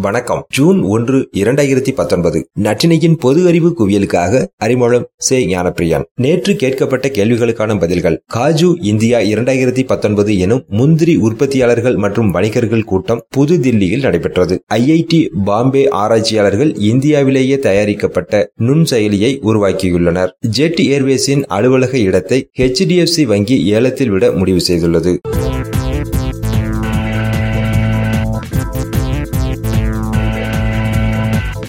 வணக்கம். ஜூன் ஒன்று இரண்டாயிரத்தி பத்தொன்பது. நற்றினையின் பொது அறிவு குவியலுக்காக அறிமுகம் சே. ஞானப்பிரியான். நேற்று கேட்கப்பட்ட கேள்விகளுக்கான பதில்கள். காஜு இந்தியா இரண்டாயிரத்தி பத்தொன்பது எனும் முந்திரி உற்பத்தியாளர்கள் மற்றும் வணிகர்கள் கூட்டம் புதுதில்லியில் நடைபெற்றது. ஐஐடி பாம்பே ஆராய்ச்சியாளர்கள் இந்தியாவிலேயே தயாரிக்கப்பட்ட நுண் செயலியை உருவாக்கியுள்ளனர். ஜெட் ஏர்வேஸின் அலுவலக இடத்தை ஹெச்டிஎஃப்சி வங்கி ஏலத்தில் விட முடிவு செய்துள்ளது.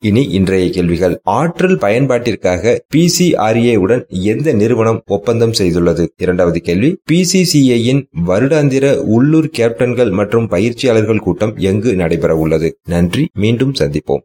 இனி இன்றைய கேள்விகள். ஆற்றல் பயன்பாட்டிற்காக பிசிஆர்ஏ உடன் எந்த நிறுவனம் ஒப்பந்தம் செய்துள்ளது? இரண்டாவது கேள்வி. பிசிசிஐயின் வருடாந்திர உள்ளூர் கேப்டன்கள் மற்றும் பயிற்சியாளர்கள் கூட்டம் எங்கு நடைபெற உள்ளது நன்றி. மீண்டும் சந்திப்போம்.